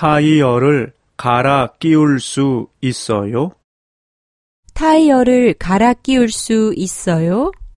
타이어를 갈아 끼울 수 있어요? 타이어를 갈아 끼울 수 있어요?